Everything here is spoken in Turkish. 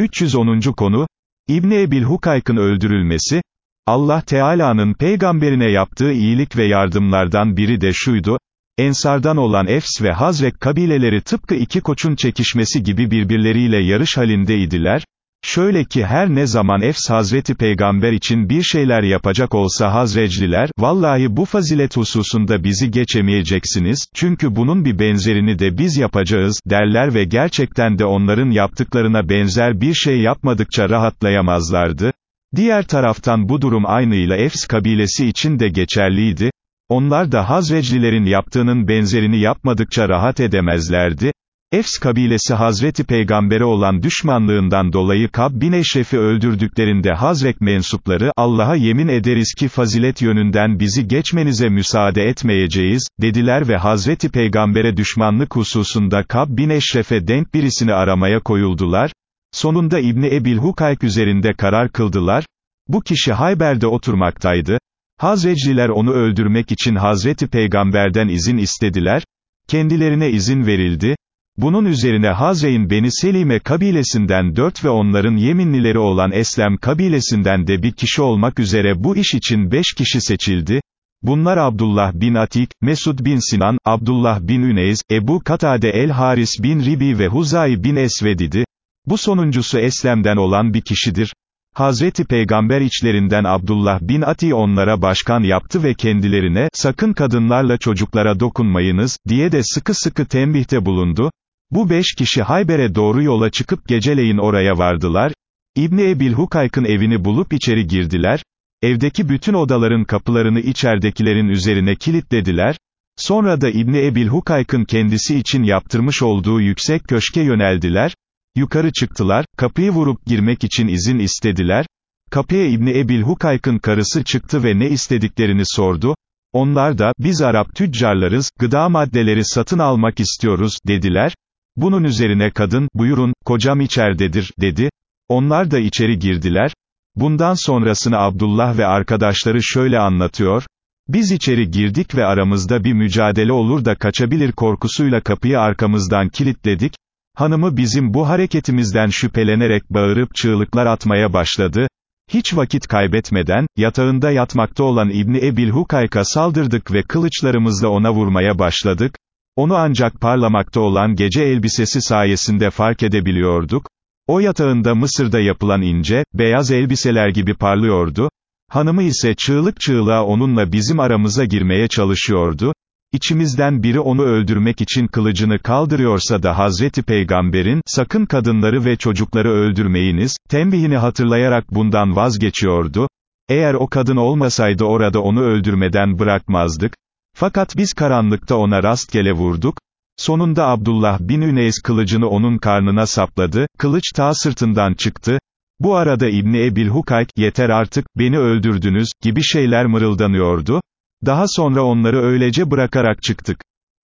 310. konu, İbni Ebil Hukayk'ın öldürülmesi, Allah Teala'nın peygamberine yaptığı iyilik ve yardımlardan biri de şuydu, Ensardan olan Efs ve Hazrek kabileleri tıpkı iki koçun çekişmesi gibi birbirleriyle yarış halindeydiler, Şöyle ki her ne zaman Efs Hazreti Peygamber için bir şeyler yapacak olsa Hazrecliler, vallahi bu fazilet hususunda bizi geçemeyeceksiniz, çünkü bunun bir benzerini de biz yapacağız, derler ve gerçekten de onların yaptıklarına benzer bir şey yapmadıkça rahatlayamazlardı. Diğer taraftan bu durum aynıyla Efs kabilesi için de geçerliydi, onlar da Hazreclilerin yaptığının benzerini yapmadıkça rahat edemezlerdi, Efs kabilesi Hazreti Peygamber'e olan düşmanlığından dolayı Kab bin Eşref'i öldürdüklerinde Hazrek mensupları, Allah'a yemin ederiz ki fazilet yönünden bizi geçmenize müsaade etmeyeceğiz, dediler ve Hazreti Peygamber'e düşmanlık hususunda Kab bin Eşref'e denk birisini aramaya koyuldular, sonunda İbni Ebil Hukayk üzerinde karar kıldılar, bu kişi Hayber'de oturmaktaydı, Hazreciler onu öldürmek için Hazreti Peygamber'den izin istediler, kendilerine izin verildi, bunun üzerine Hazreyn Beni Selime kabilesinden dört ve onların yeminlileri olan Eslem kabilesinden de bir kişi olmak üzere bu iş için beş kişi seçildi. Bunlar Abdullah bin Atik, Mesud bin Sinan, Abdullah bin Üneyz, Ebu Katade el-Haris bin Ribi ve Huzay bin Esved idi. Bu sonuncusu Eslem'den olan bir kişidir. Hazreti Peygamber içlerinden Abdullah bin Ati onlara başkan yaptı ve kendilerine, sakın kadınlarla çocuklara dokunmayınız, diye de sıkı sıkı tembihte bulundu. Bu beş kişi Hayber'e doğru yola çıkıp geceleyin oraya vardılar, İbni Ebil Hukayk'ın evini bulup içeri girdiler, evdeki bütün odaların kapılarını içeridekilerin üzerine kilitlediler, sonra da İbni Ebil Hukayk'ın kendisi için yaptırmış olduğu yüksek köşke yöneldiler, yukarı çıktılar, kapıyı vurup girmek için izin istediler, kapıya İbni Ebil Hukayk'ın karısı çıktı ve ne istediklerini sordu, onlar da, biz Arap tüccarlarız, gıda maddeleri satın almak istiyoruz, dediler, bunun üzerine kadın, buyurun, kocam içerdedir, dedi. Onlar da içeri girdiler. Bundan sonrasını Abdullah ve arkadaşları şöyle anlatıyor. Biz içeri girdik ve aramızda bir mücadele olur da kaçabilir korkusuyla kapıyı arkamızdan kilitledik. Hanımı bizim bu hareketimizden şüphelenerek bağırıp çığlıklar atmaya başladı. Hiç vakit kaybetmeden, yatağında yatmakta olan İbni Ebil Hukayk'a saldırdık ve kılıçlarımızla ona vurmaya başladık. Onu ancak parlamakta olan gece elbisesi sayesinde fark edebiliyorduk. O yatağında Mısır'da yapılan ince, beyaz elbiseler gibi parlıyordu. Hanımı ise çığlık çığlığa onunla bizim aramıza girmeye çalışıyordu. İçimizden biri onu öldürmek için kılıcını kaldırıyorsa da Hazreti Peygamber'in, sakın kadınları ve çocukları öldürmeyiniz, tembihini hatırlayarak bundan vazgeçiyordu. Eğer o kadın olmasaydı orada onu öldürmeden bırakmazdık. Fakat biz karanlıkta ona rastgele vurduk, sonunda Abdullah bin Üneys kılıcını onun karnına sapladı, kılıç ta sırtından çıktı, bu arada İbni Ebil Hukayk, yeter artık, beni öldürdünüz, gibi şeyler mırıldanıyordu, daha sonra onları öylece bırakarak çıktık.